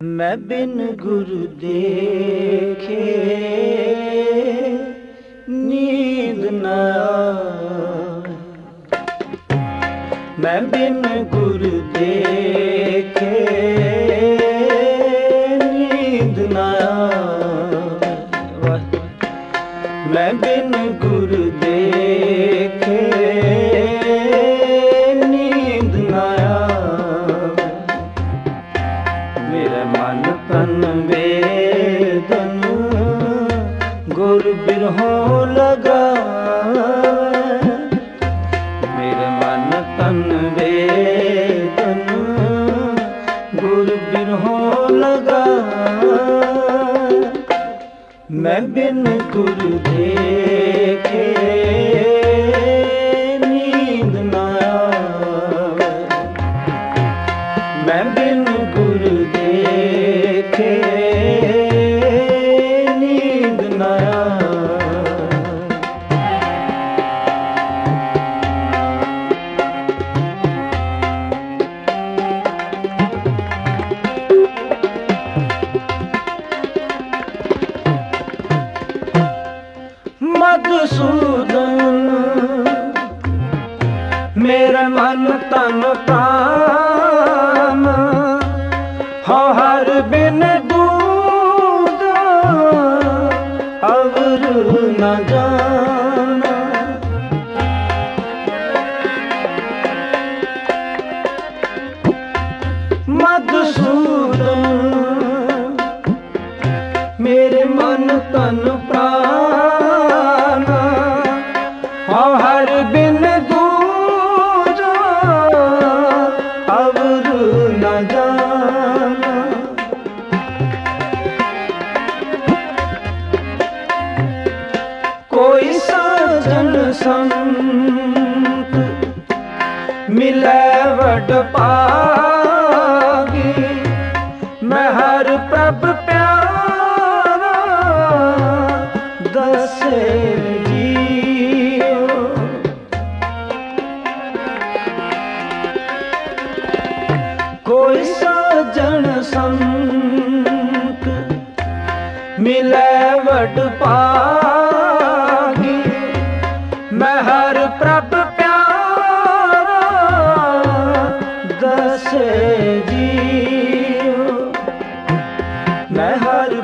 ਮੈਂ ਬਿਨ ਗੁਰ ਦੇਖੇ ਨੀਂਦ ਨਾ ਮੈਂ ਬਿਨ ਗੁਰ ਦੇਖੇ ਨੀਂਦ ਨਾ ਮੈਂ ਬਿਨ ਮਧੂਸੂਦਨ ਮੇਰਾ ਮਨ ਤਨ ਪ੍ਰਾਨ। ਹੋ ਹਰ ਬਿਨ ਦੂਦ ਅਵਰ ਨ ਜਾਣ ਮਧੂਸੂਦਨ ਮੇਰੇ ਮਨ ਤਨ ਪ੍ਰਾਨ। ਹਰ ਪ੍ਰਭ ਪਿਆਰਾ ਦਸੇ ਜੀਓ। ਕੋਈ ਸਾਜਣ ਸੰਤ ਮਿਲੈ ਵਡ ਪਾਗੀ ਮੈਂ ਹਰ ਪ੍ਰਭ ਪਿਆਰਾ ਦਸੇ ਜੀ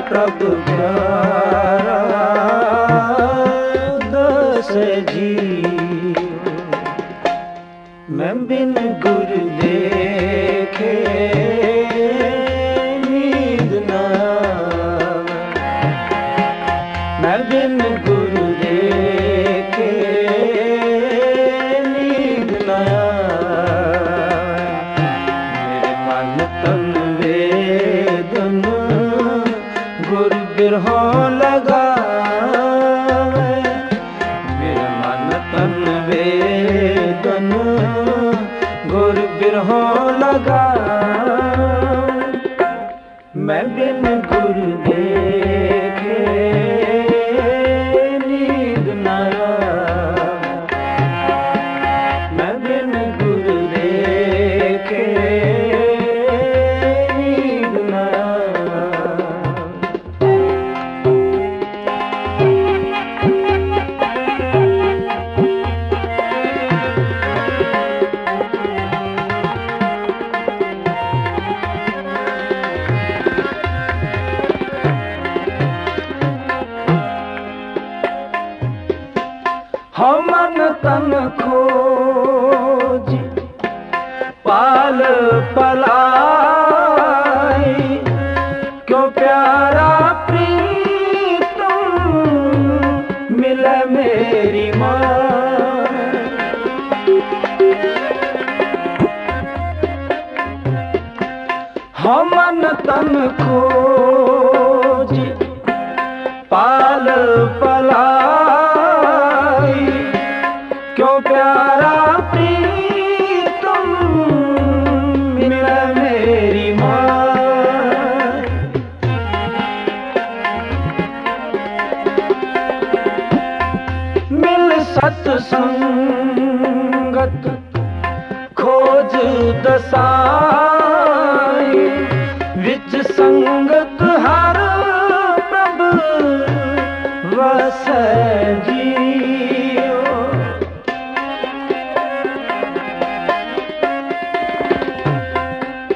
ਪ੍ਰਭ ਪਿਆਰਾ। ਹਮਨ ਤਨ ਖੋਜੀ, ਪਾਲ ਪਲਾਈ। ਕਿਉ ਪਿਆਰਾ ਪ੍ਰੀਤਮ, ਮਿਲੇ ਮੇਰੀ ਮਾਂ। ਹਮਨ ਤਨ ਖੋਜੀ, ਪਾਲ ਪਲਾਈ। ਸੰਗਤ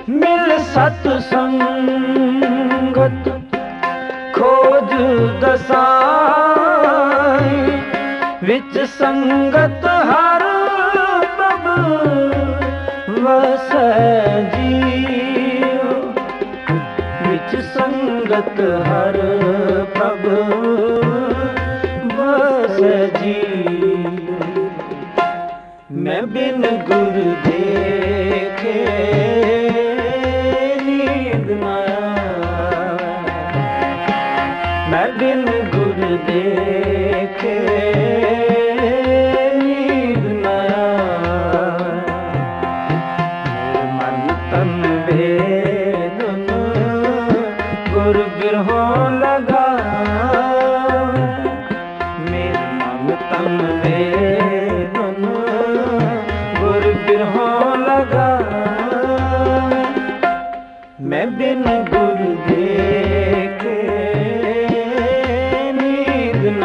ਮਿਲ ਸਤ ਸੰਗਤ ਖੋਜ ਵਿੱਚ ਸੰਗਤ ਜਗਤ ਹਰ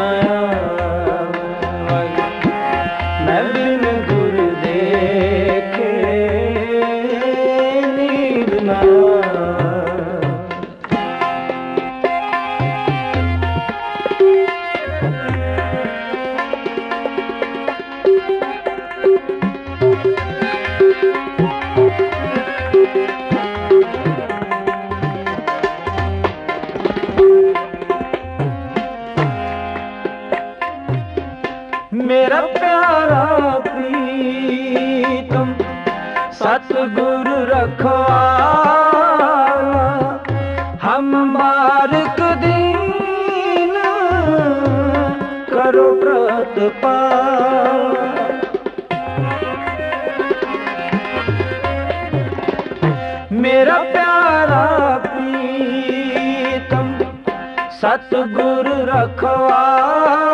Maya. सतगुर रखवाला हमार दीन करो व्रत मेरा प्यारा प्रीतम सतगुर रखवाला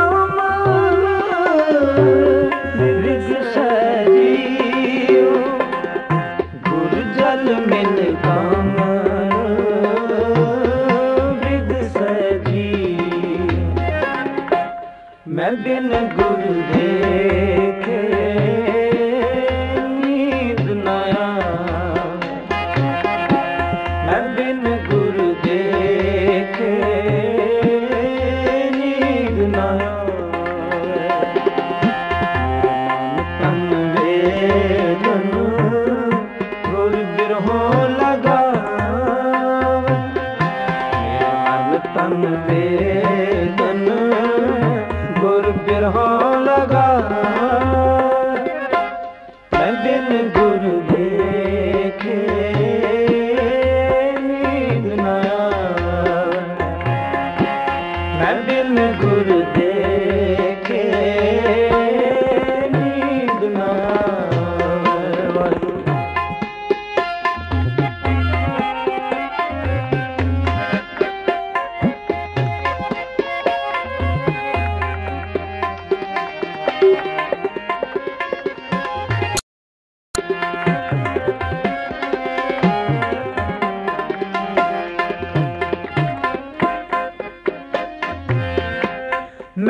you.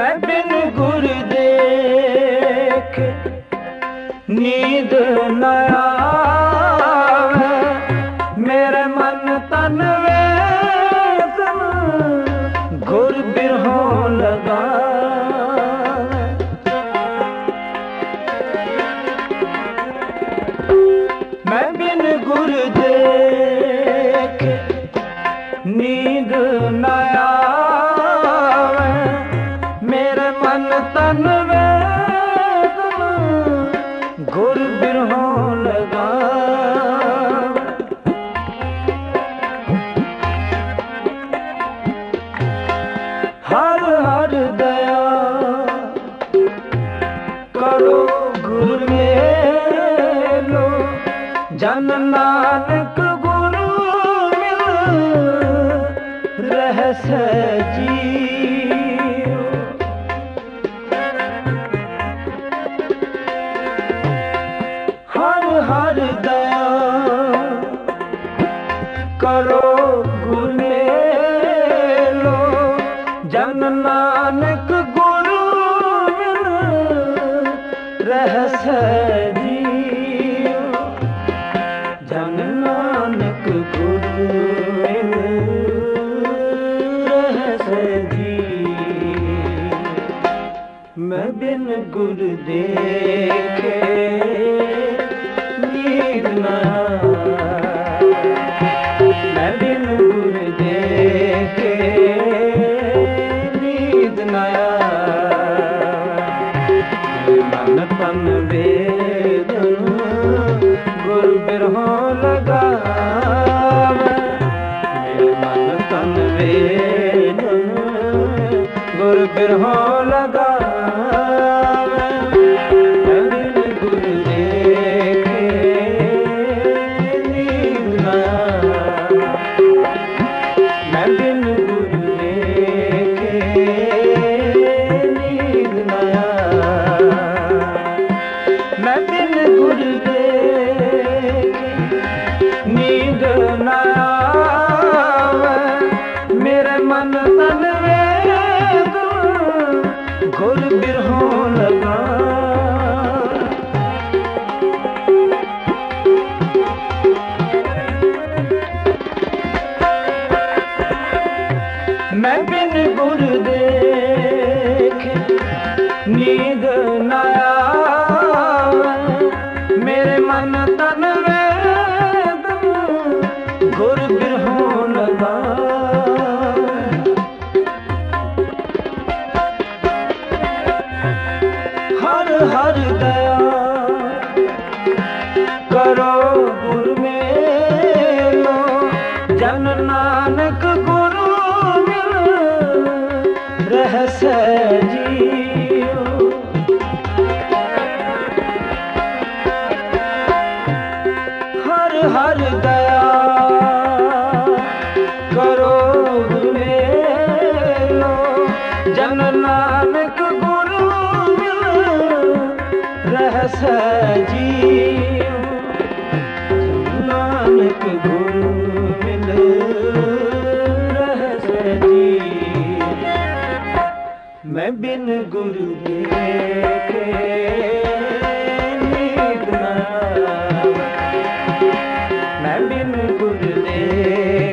मैं बिन ਹਰ ਹਰ ਦਇਆ। ਕਰੋ ਗੁਰ ਮੇਲੋ ਗੁਰੂ ਰਹਿ ਸਜੀ ਹਰ ਹਰ ਦਇਆ ਕਰੋ ਗੁਰ ਕਰੋ ਮੇਲੋ, ਜਨ ਨਾਨਕ ਗੁਰੂ ਰਹਸ ਜੀਵ ਨਾਨਕ ਗੁਰੂ ਮੈਂ ਬਿਨ ਗੁਰੂ ਦੇਖੇ ਮੈਂ ਬਿਨ ਗੁਰੂ ਦੇ